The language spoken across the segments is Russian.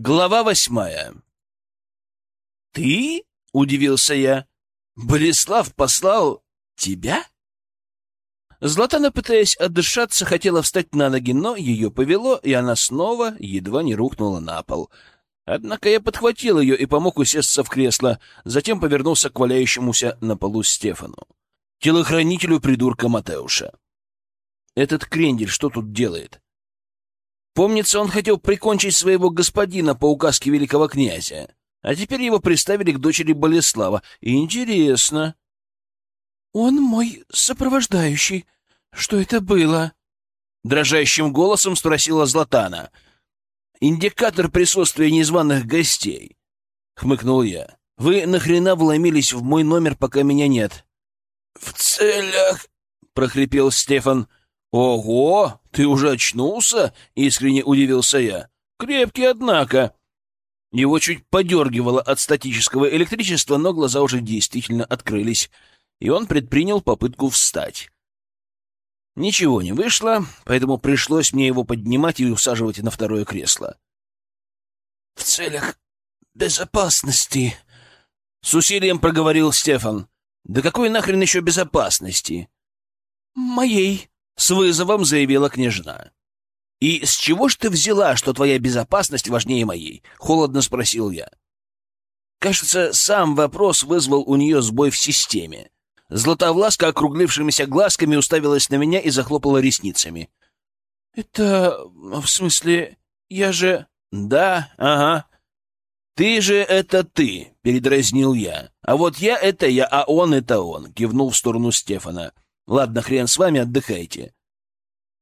Глава восьмая. «Ты?» — удивился я. «Болеслав послал тебя?» Златана, пытаясь отдышаться, хотела встать на ноги, но ее повело, и она снова едва не рухнула на пол. Однако я подхватил ее и помог усесться в кресло, затем повернулся к валяющемуся на полу Стефану, телохранителю придурка Матеуша. «Этот крендель что тут делает?» Помнится, он хотел прикончить своего господина по указке великого князя, а теперь его приставили к дочери Болеслава. Интересно. «Он мой сопровождающий. Что это было?» Дрожащим голосом спросила Златана. «Индикатор присутствия незваных гостей», — хмыкнул я. «Вы нахрена вломились в мой номер, пока меня нет?» «В целях...» — прохрипел Стефан. «Ого, ты уже очнулся?» — искренне удивился я. «Крепкий, однако». Его чуть подергивало от статического электричества, но глаза уже действительно открылись, и он предпринял попытку встать. Ничего не вышло, поэтому пришлось мне его поднимать и усаживать на второе кресло. «В целях безопасности», — с усилием проговорил Стефан. «Да какой нахрен еще безопасности?» «Моей», с вызовом заявила княжна. «И с чего ж ты взяла, что твоя безопасность важнее моей?» — холодно спросил я. Кажется, сам вопрос вызвал у нее сбой в системе. Златовласка округлившимися глазками уставилась на меня и захлопала ресницами. «Это... в смысле... я же...» «Да, ага. Ты же это ты», — передразнил я. «А вот я — это я, а он — это он», — кивнул в сторону Стефана. Ладно, хрен с вами, отдыхайте.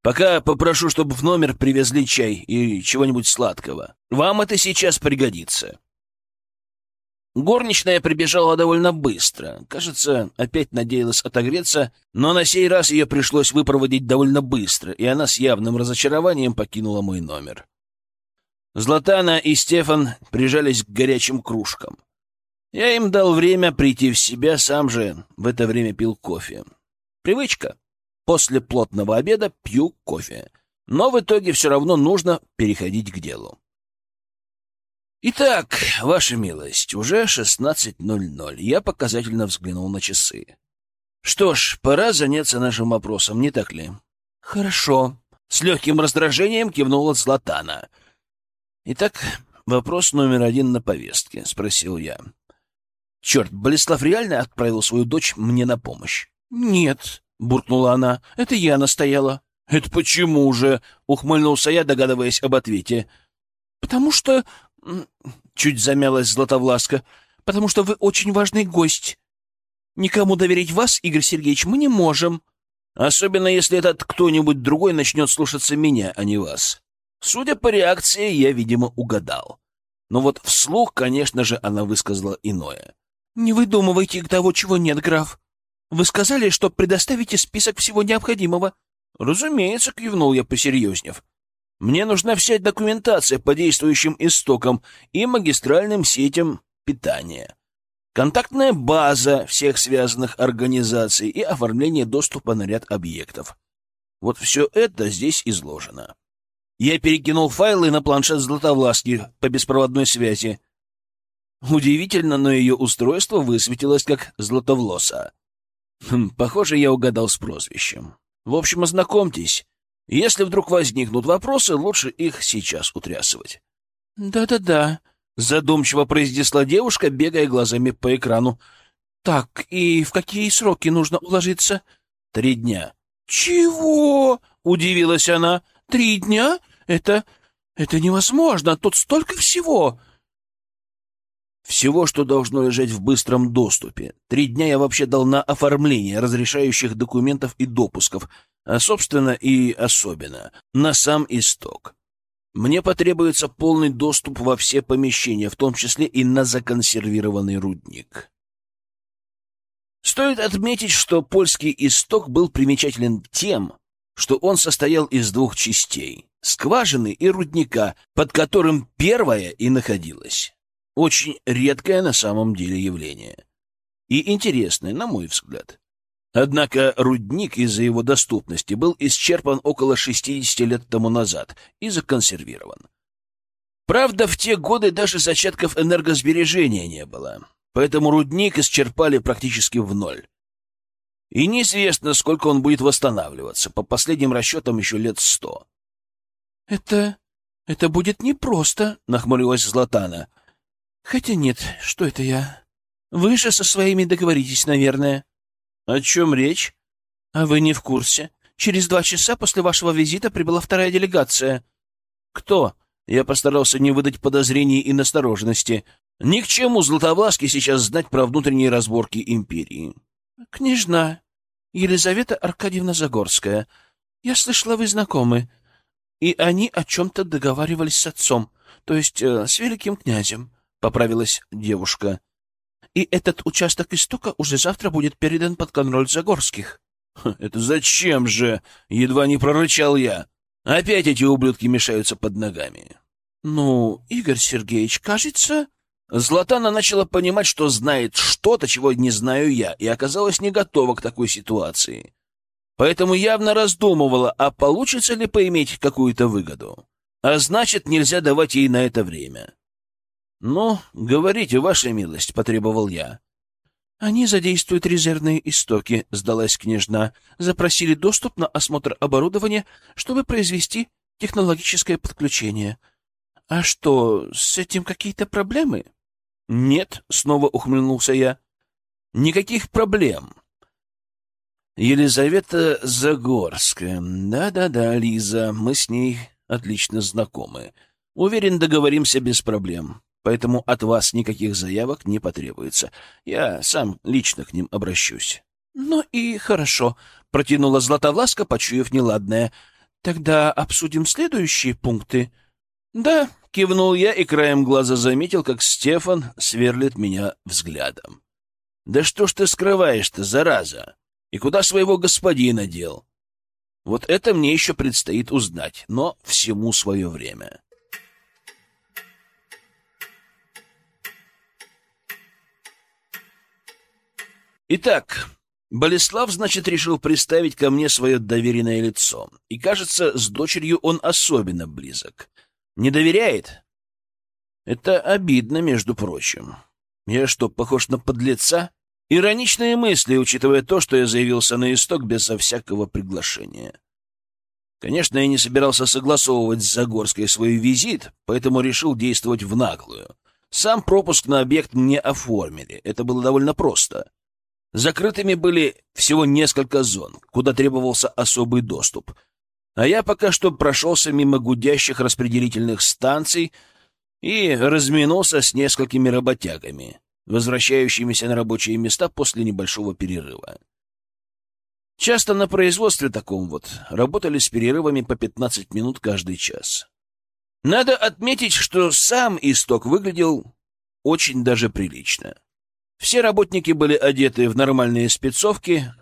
Пока попрошу, чтобы в номер привезли чай и чего-нибудь сладкого. Вам это сейчас пригодится. Горничная прибежала довольно быстро. Кажется, опять надеялась отогреться, но на сей раз ее пришлось выпроводить довольно быстро, и она с явным разочарованием покинула мой номер. Златана и Стефан прижались к горячим кружкам. Я им дал время прийти в себя, сам же в это время пил кофе. Привычка. После плотного обеда пью кофе. Но в итоге все равно нужно переходить к делу. Итак, ваша милость, уже 16.00. Я показательно взглянул на часы. Что ж, пора заняться нашим вопросом, не так ли? Хорошо. С легким раздражением кивнула Златана. Итак, вопрос номер один на повестке, спросил я. Черт, Болеслав реально отправил свою дочь мне на помощь. «Нет», — буркнула она, — «это я настояла». «Это почему же?» — ухмыльнулся я, догадываясь об ответе. «Потому что...» — чуть замялась Златовласка. «Потому что вы очень важный гость. Никому доверить вас, Игорь Сергеевич, мы не можем. Особенно если этот кто-нибудь другой начнет слушаться меня, а не вас. Судя по реакции, я, видимо, угадал. Но вот вслух, конечно же, она высказала иное. «Не выдумывайте того, чего нет, граф. Вы сказали, что предоставите список всего необходимого. Разумеется, кивнул я посерьезнев. Мне нужна вся документация по действующим истокам и магистральным сетям питания. Контактная база всех связанных организаций и оформление доступа на ряд объектов. Вот все это здесь изложено. Я перекинул файлы на планшет Златовласки по беспроводной связи. Удивительно, но ее устройство высветилось как Златовлоса. Хм, похоже, я угадал с прозвищем. В общем, ознакомьтесь. Если вдруг возникнут вопросы, лучше их сейчас утрясывать. «Да-да-да», — задумчиво произнесла девушка, бегая глазами по экрану. «Так, и в какие сроки нужно уложиться?» «Три дня». «Чего?» — удивилась она. «Три дня? Это... это невозможно, тут столько всего!» Всего, что должно лежать в быстром доступе. Три дня я вообще дал на оформление разрешающих документов и допусков, а, собственно, и особенно, на сам исток. Мне потребуется полный доступ во все помещения, в том числе и на законсервированный рудник. Стоит отметить, что польский исток был примечателен тем, что он состоял из двух частей — скважины и рудника, под которым первая и находилась. Очень редкое на самом деле явление. И интересное, на мой взгляд. Однако рудник из-за его доступности был исчерпан около 60 лет тому назад и законсервирован. Правда, в те годы даже зачатков энергосбережения не было, поэтому рудник исчерпали практически в ноль. И неизвестно, сколько он будет восстанавливаться, по последним расчетам еще лет сто. — Это... это будет непросто, — нахмурилась Златана. — Хотя нет, что это я? Вы же со своими договоритесь, наверное. — О чем речь? — А вы не в курсе. Через два часа после вашего визита прибыла вторая делегация. — Кто? Я постарался не выдать подозрений и настороженности. Ни к чему Златовласке сейчас знать про внутренние разборки империи. — Княжна Елизавета Аркадьевна Загорская. Я слышала, вы знакомы. И они о чем-то договаривались с отцом, то есть э, с великим князем, — поправилась девушка. И этот участок истока уже завтра будет передан под контроль Загорских. — Это зачем же? — едва не прорычал я. Опять эти ублюдки мешаются под ногами. — Ну, Игорь Сергеевич, кажется... Златана начала понимать, что знает что-то, чего не знаю я, и оказалась не готова к такой ситуации. Поэтому явно раздумывала, а получится ли поиметь какую-то выгоду. А значит, нельзя давать ей на это время. — Ну, говорите, ваша милость, — потребовал я. — Они задействуют резервные истоки, — сдалась княжна. Запросили доступ на осмотр оборудования, чтобы произвести технологическое подключение. — А что, с этим какие-то проблемы? — «Нет», — снова ухмыльнулся я, — «никаких проблем». Елизавета Загорская. Да-да-да, Лиза, мы с ней отлично знакомы. Уверен, договоримся без проблем. Поэтому от вас никаких заявок не потребуется. Я сам лично к ним обращусь. — Ну и хорошо, — протянула Златовласка, почуяв неладное. — Тогда обсудим следующие пункты. — Да, Кивнул я и краем глаза заметил, как Стефан сверлит меня взглядом. «Да что ж ты скрываешь-то, зараза? И куда своего господина дел?» Вот это мне еще предстоит узнать, но всему свое время. Итак, Болеслав, значит, решил приставить ко мне свое доверенное лицо. И, кажется, с дочерью он особенно близок. Не доверяет? Это обидно, между прочим. Я что, похож на подлеца? Ироничные мысли, учитывая то, что я заявился на исток безо всякого приглашения. Конечно, я не собирался согласовывать с Загорской свой визит, поэтому решил действовать в наглую. Сам пропуск на объект мне оформили. Это было довольно просто. Закрытыми были всего несколько зон, куда требовался особый доступ — а я пока что прошелся мимо гудящих распределительных станций и разминулся с несколькими работягами, возвращающимися на рабочие места после небольшого перерыва. Часто на производстве таком вот работали с перерывами по 15 минут каждый час. Надо отметить, что сам исток выглядел очень даже прилично. Все работники были одеты в нормальные спецовки,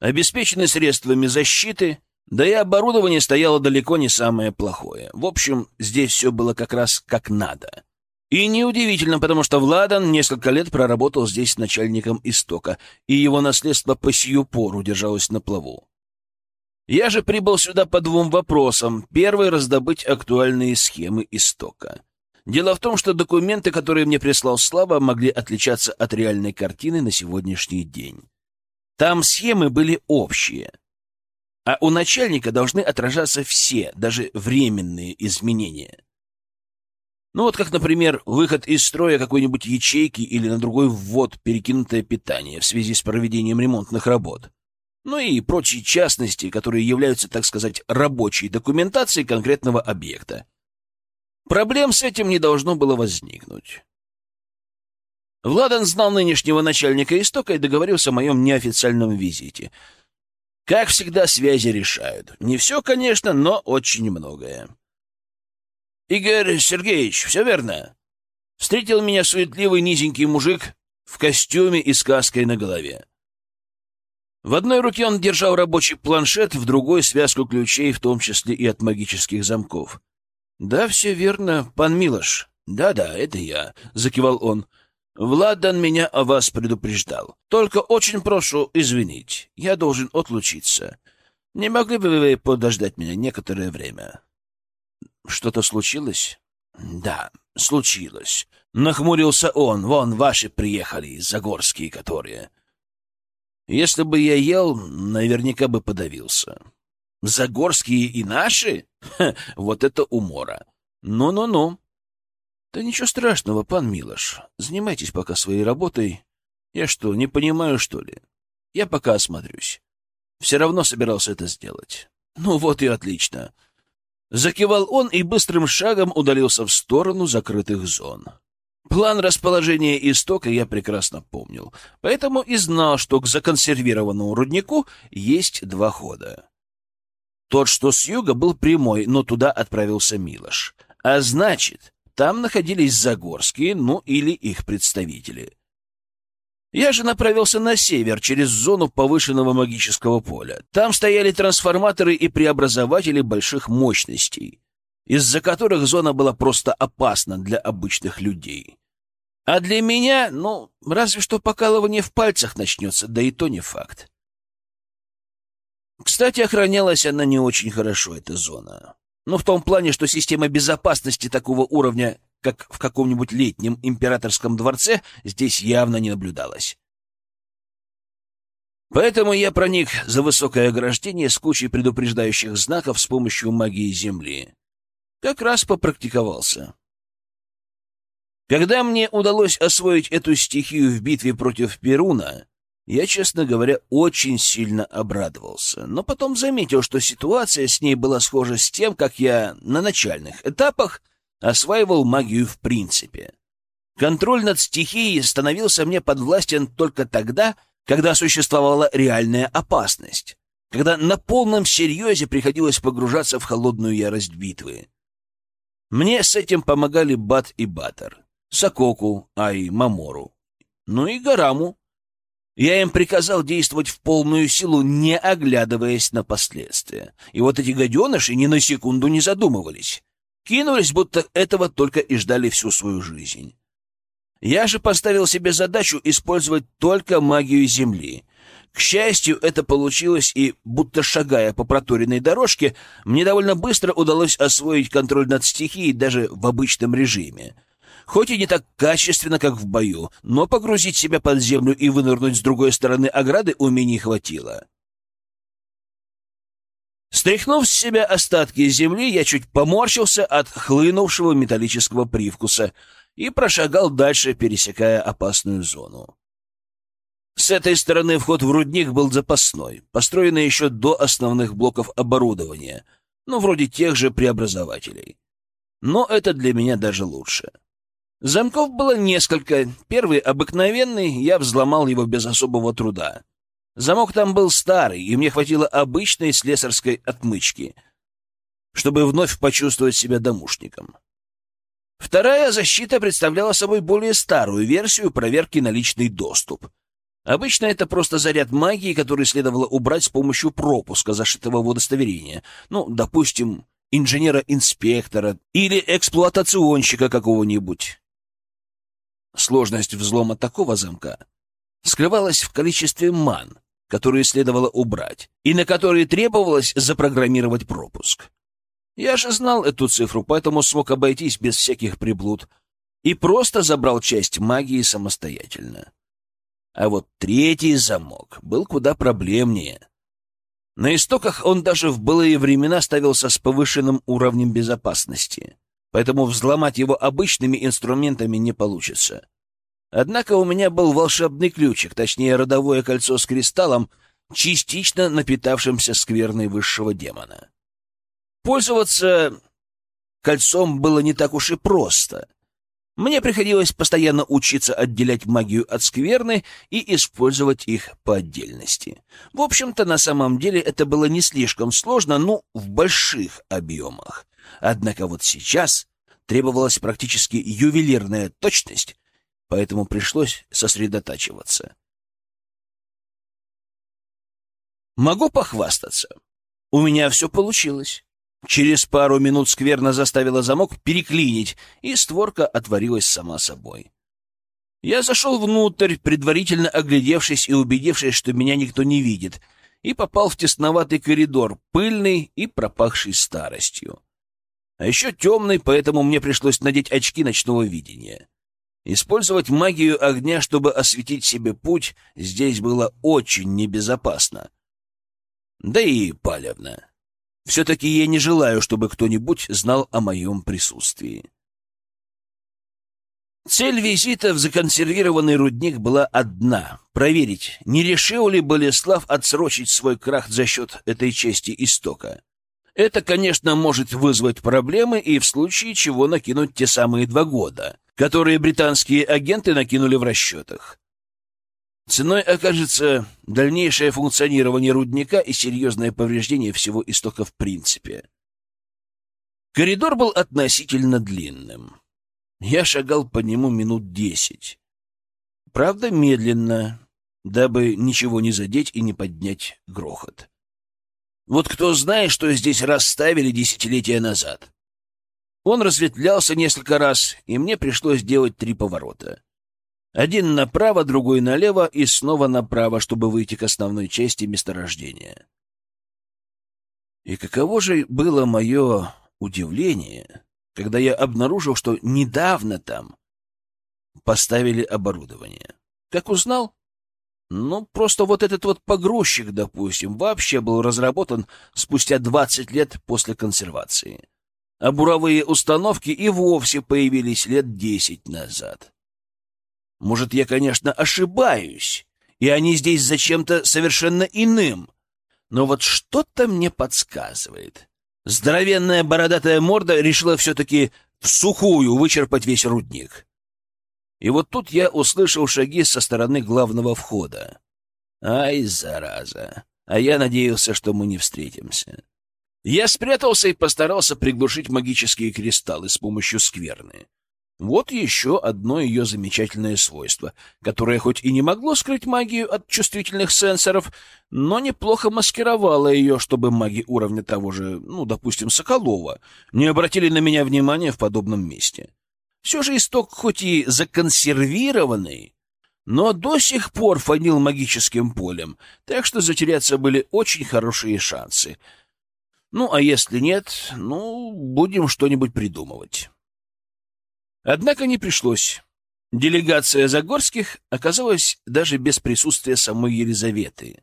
обеспечены средствами защиты — да и оборудование стояло далеко не самое плохое. В общем, здесь все было как раз как надо. И неудивительно, потому что Владан несколько лет проработал здесь начальником истока, и его наследство по сию пору держалось на плаву. Я же прибыл сюда по двум вопросам. Первый — раздобыть актуальные схемы истока. Дело в том, что документы, которые мне прислал Слава, могли отличаться от реальной картины на сегодняшний день. Там схемы были общие — а у начальника должны отражаться все, даже временные изменения. Ну вот как, например, выход из строя какой-нибудь ячейки или на другой ввод перекинутое питание в связи с проведением ремонтных работ. Ну и прочие частности, которые являются, так сказать, рабочей документацией конкретного объекта. Проблем с этим не должно было возникнуть. Владан знал нынешнего начальника истока и договорился о моем неофициальном визите — как всегда, связи решают. Не все, конечно, но очень многое. «Игорь Сергеевич, все верно?» Встретил меня суетливый низенький мужик в костюме и с каской на голове. В одной руке он держал рабочий планшет, в другой — связку ключей, в том числе и от магических замков. «Да, все верно, пан Милош. Да-да, это я», — закивал он. Владан меня о вас предупреждал. Только очень прошу извинить, я должен отлучиться. Не могли бы вы подождать меня некоторое время? Что-то случилось? Да, случилось. Нахмурился он. Вон, ваши приехали, загорские которые. Если бы я ел, наверняка бы подавился. Загорские и наши? Вот это умора. Ну-ну-ну. Да ничего страшного, пан Милош. Занимайтесь пока своей работой. Я что, не понимаю, что ли? Я пока осмотрюсь. Все равно собирался это сделать. Ну вот и отлично. Закивал он и быстрым шагом удалился в сторону закрытых зон. План расположения истока я прекрасно помнил, поэтому и знал, что к законсервированному руднику есть два хода. Тот, что с юга, был прямой, но туда отправился Милош. А значит, там находились Загорские, ну или их представители. Я же направился на север, через зону повышенного магического поля. Там стояли трансформаторы и преобразователи больших мощностей, из-за которых зона была просто опасна для обычных людей. А для меня, ну, разве что покалывание в пальцах начнется, да и то не факт. Кстати, охранялась она не очень хорошо, эта зона. Ну, в том плане, что система безопасности такого уровня, как в каком-нибудь летнем императорском дворце, здесь явно не наблюдалось. Поэтому я проник за высокое ограждение с кучей предупреждающих знаков с помощью магии Земли. Как раз попрактиковался. Когда мне удалось освоить эту стихию в битве против Перуна, я, честно говоря, очень сильно обрадовался, но потом заметил, что ситуация с ней была схожа с тем, как я на начальных этапах осваивал магию в принципе. Контроль над стихией становился мне подвластен только тогда, когда существовала реальная опасность, когда на полном серьезе приходилось погружаться в холодную ярость битвы. Мне с этим помогали Бат и Батер, Сококу, Ай, Мамору, ну и Гараму, я им приказал действовать в полную силу, не оглядываясь на последствия. И вот эти гаденыши ни на секунду не задумывались. Кинулись, будто этого только и ждали всю свою жизнь. Я же поставил себе задачу использовать только магию Земли. К счастью, это получилось, и, будто шагая по проторенной дорожке, мне довольно быстро удалось освоить контроль над стихией даже в обычном режиме — Хоть и не так качественно, как в бою, но погрузить себя под землю и вынырнуть с другой стороны ограды умений хватило. Стряхнув с себя остатки земли, я чуть поморщился от хлынувшего металлического привкуса и прошагал дальше, пересекая опасную зону. С этой стороны вход в рудник был запасной, построенный еще до основных блоков оборудования, ну, вроде тех же преобразователей. Но это для меня даже лучше. Замков было несколько. Первый, обыкновенный, я взломал его без особого труда. Замок там был старый, и мне хватило обычной слесарской отмычки, чтобы вновь почувствовать себя домушником. Вторая защита представляла собой более старую версию проверки на личный доступ. Обычно это просто заряд магии, который следовало убрать с помощью пропуска, зашитого в удостоверение. Ну, допустим, инженера-инспектора или эксплуатационщика какого-нибудь. Сложность взлома такого замка скрывалась в количестве ман, которые следовало убрать, и на которые требовалось запрограммировать пропуск. Я же знал эту цифру, поэтому смог обойтись без всяких приблуд и просто забрал часть магии самостоятельно. А вот третий замок был куда проблемнее. На истоках он даже в былые времена ставился с повышенным уровнем безопасности поэтому взломать его обычными инструментами не получится. Однако у меня был волшебный ключик, точнее, родовое кольцо с кристаллом, частично напитавшимся скверной высшего демона. Пользоваться кольцом было не так уж и просто. Мне приходилось постоянно учиться отделять магию от скверны и использовать их по отдельности. В общем-то, на самом деле это было не слишком сложно, но в больших объемах. Однако вот сейчас требовалась практически ювелирная точность, поэтому пришлось сосредотачиваться. Могу похвастаться. У меня все получилось. Через пару минут скверно заставила замок переклинить, и створка отворилась сама собой. Я зашел внутрь, предварительно оглядевшись и убедившись, что меня никто не видит, и попал в тесноватый коридор, пыльный и пропахший старостью. А еще темный, поэтому мне пришлось надеть очки ночного видения. Использовать магию огня, чтобы осветить себе путь, здесь было очень небезопасно. Да и палевно. Все-таки я не желаю, чтобы кто-нибудь знал о моем присутствии. Цель визита в законсервированный рудник была одна — проверить, не решил ли Болеслав отсрочить свой крах за счет этой части истока. Это, конечно, может вызвать проблемы и в случае чего накинуть те самые два года, которые британские агенты накинули в расчетах. Ценой окажется дальнейшее функционирование рудника и серьезное повреждение всего истока в принципе. Коридор был относительно длинным. Я шагал по нему минут десять. Правда, медленно, дабы ничего не задеть и не поднять грохот. Вот кто знает, что здесь расставили десятилетия назад. Он разветвлялся несколько раз, и мне пришлось делать три поворота. Один направо, другой налево и снова направо, чтобы выйти к основной части месторождения. И каково же было мое удивление, когда я обнаружил, что недавно там поставили оборудование. Как узнал? Ну, просто вот этот вот погрузчик, допустим, вообще был разработан спустя 20 лет после консервации. А буровые установки и вовсе появились лет 10 назад. Может, я, конечно, ошибаюсь, и они здесь зачем-то совершенно иным, но вот что-то мне подсказывает. Здоровенная бородатая морда решила все-таки в сухую вычерпать весь рудник. И вот тут я услышал шаги со стороны главного входа. Ай, зараза! А я надеялся, что мы не встретимся. Я спрятался и постарался приглушить магические кристаллы с помощью скверны. Вот еще одно ее замечательное свойство, которое хоть и не могло скрыть магию от чувствительных сенсоров, но неплохо маскировало ее, чтобы маги уровня того же, ну, допустим, Соколова, не обратили на меня внимания в подобном месте. Все же исток хоть и законсервированный, но до сих пор фонил магическим полем, так что затеряться были очень хорошие шансы. Ну, а если нет, ну, будем что-нибудь придумывать. Однако не пришлось. Делегация Загорских оказалась даже без присутствия самой Елизаветы.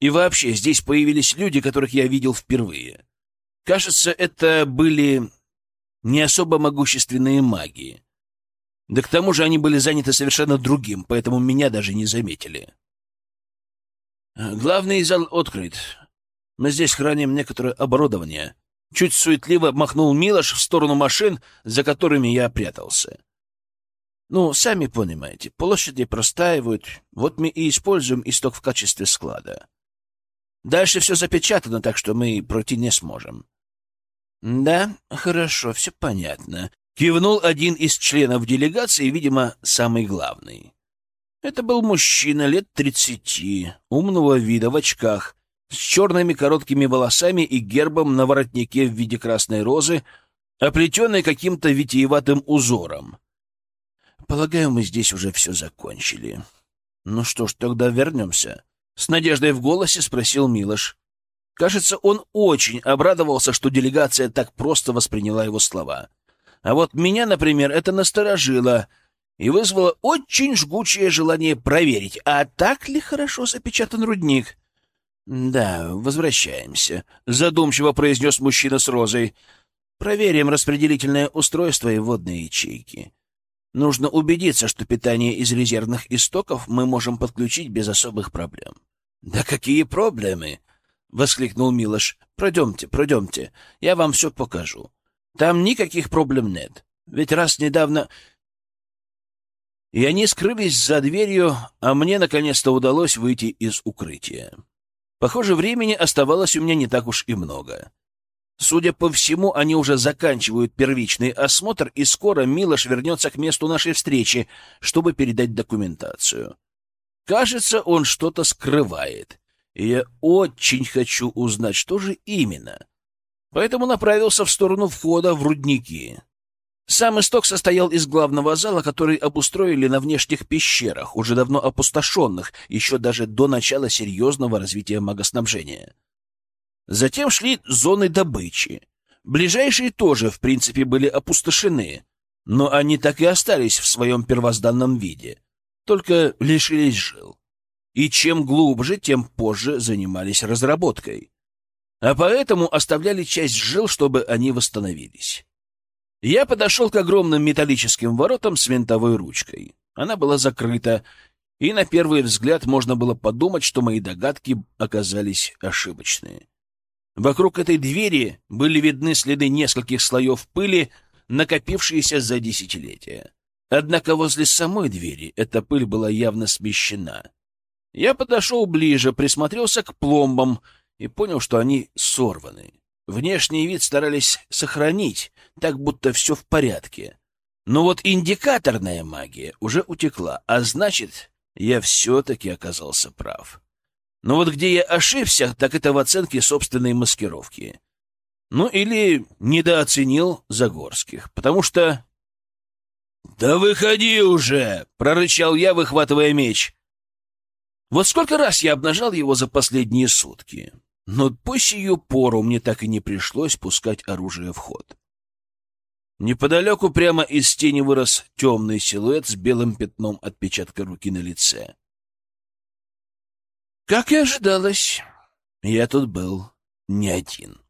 И вообще, здесь появились люди, которых я видел впервые. Кажется, это были не особо могущественные маги. Да к тому же они были заняты совершенно другим, поэтому меня даже не заметили. Главный зал открыт. Мы здесь храним некоторое оборудование, Чуть суетливо махнул Милош в сторону машин, за которыми я прятался. Ну, сами понимаете, площади простаивают, вот мы и используем исток в качестве склада. Дальше все запечатано, так что мы пройти не сможем. Да, хорошо, все понятно. Кивнул один из членов делегации, видимо, самый главный. Это был мужчина лет тридцати, умного вида, в очках, с черными короткими волосами и гербом на воротнике в виде красной розы, оплетенной каким-то витиеватым узором. Полагаю, мы здесь уже все закончили. Ну что ж, тогда вернемся. С надеждой в голосе спросил Милош. Кажется, он очень обрадовался, что делегация так просто восприняла его слова. А вот меня, например, это насторожило и вызвало очень жгучее желание проверить, а так ли хорошо запечатан рудник. «Да, возвращаемся», — задумчиво произнес мужчина с розой. «Проверим распределительное устройство и водные ячейки. Нужно убедиться, что питание из резервных истоков мы можем подключить без особых проблем». «Да какие проблемы?» — воскликнул Милош. «Пройдемте, пройдемте, я вам все покажу. Там никаких проблем нет. Ведь раз недавно...» И они скрылись за дверью, а мне наконец-то удалось выйти из укрытия. Похоже, времени оставалось у меня не так уж и много. Судя по всему, они уже заканчивают первичный осмотр, и скоро Милош вернется к месту нашей встречи, чтобы передать документацию. Кажется, он что-то скрывает, и я очень хочу узнать, что же именно. Поэтому направился в сторону входа в рудники. Сам исток состоял из главного зала, который обустроили на внешних пещерах, уже давно опустошенных, еще даже до начала серьезного развития магоснабжения. Затем шли зоны добычи. Ближайшие тоже, в принципе, были опустошены, но они так и остались в своем первозданном виде, только лишились жил. И чем глубже, тем позже занимались разработкой. А поэтому оставляли часть жил, чтобы они восстановились. Я подошел к огромным металлическим воротам с винтовой ручкой. Она была закрыта, и на первый взгляд можно было подумать, что мои догадки оказались ошибочные. Вокруг этой двери были видны следы нескольких слоев пыли, накопившиеся за десятилетия. Однако возле самой двери эта пыль была явно смещена. Я подошел ближе, присмотрелся к пломбам и понял, что они сорваны. Внешний вид старались сохранить, так будто все в порядке. Но вот индикаторная магия уже утекла, а значит, я все-таки оказался прав. Но вот где я ошибся, так это в оценке собственной маскировки. Ну или недооценил Загорских, потому что... «Да выходи уже!» — прорычал я, выхватывая меч. Вот сколько раз я обнажал его за последние сутки. Но по сию пору мне так и не пришлось пускать оружие в ход. Неподалеку прямо из тени вырос темный силуэт с белым пятном отпечатка руки на лице. Как и ожидалось, я тут был не один.